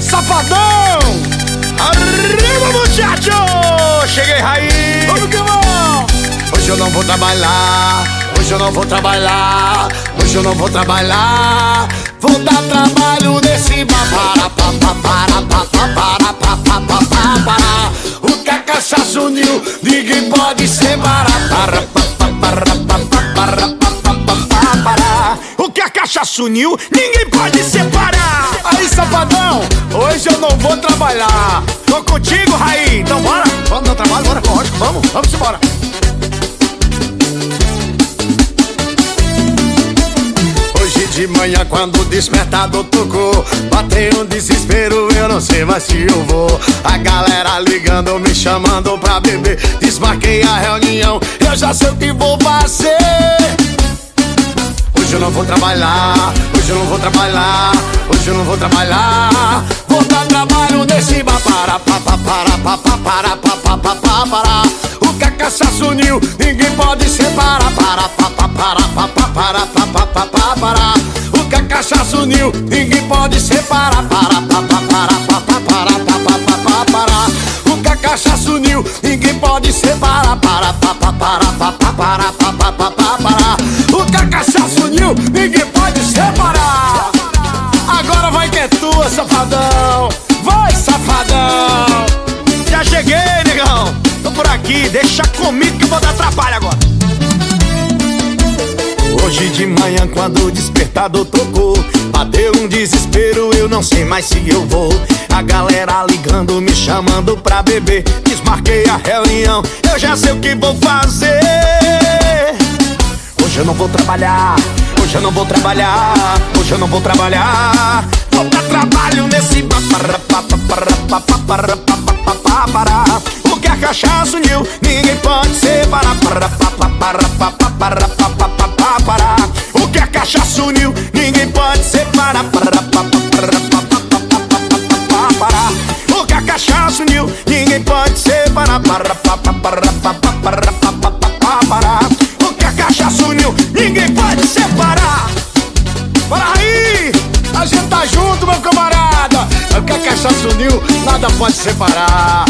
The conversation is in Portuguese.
Safadão! Arriba, muchacho! Cheguei, Raí! Vamos que vamos! Hoje eu não vou trabalhar, hoje eu não vou trabalhar, hoje eu não vou trabalhar. Vou dar trabalho nesse babara, pa, pa, para, pa, pa, para, pa, pa, pa, pa, para. O que a cachaça uniu, ninguém pode separar. Para, pa, pa, para, para. O que a cachaça uniu, ninguém pode separar. Aí, safadão, hoje eu não vou trabalhar. Tô contigo, Raí. Então bora. Vamos no trabalho, bora, lógico, vamos, vamos embora. Hoje de manhã quando o despertador tocou Bateu um desespero, eu não sei mais se eu vou A galera ligando, me chamando pra beber Desmarquei a reunião, eu já sei o que vou fazer não vou trabalhar, hoje eu não vou trabalhar Hoje eu não vou trabalhar Vou dar trabalho nesse para, pa, pa, para, pa, pa, pa, pa, para O que a cachaça uniu, ninguém pode separar Para, pa, pa, para, pa, pa, para, pa, pa, pa, pa, para O que a cachaça uniu, ninguém pode separar Para, pa, pa, para, pa, pa, para, pa, pa, pa, pa, para O que a cachaça uniu, ninguém pode separar Para, pa, pa, para, por aqui, deixa comigo que eu vou dar trabalho agora. Hoje de manhã quando o despertador tocou Bateu um desespero, eu não sei mais se eu vou. A galera ligando, me chamando pra beber Desmarquei a reunião, eu já sei o que vou fazer. Hoje eu não vou trabalhar, hoje eu não vou trabalhar Hoje eu não vou trabalhar. Vou dar trabalho nesse ninguém pode separar Para, papara, papara, papara, papara O que a cachaça uniu, ninguém pode separar Para, O que a cachaça uniu, ninguém pode separar Para, O que a cachaça uniu, ninguém pode separar Bora aí! A gente tá junto, meu camarada. É o que a cachaça uniu, nada pode separar.